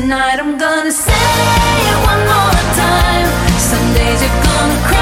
tonight I'm gonna say it one more time. Some days you're gonna cry.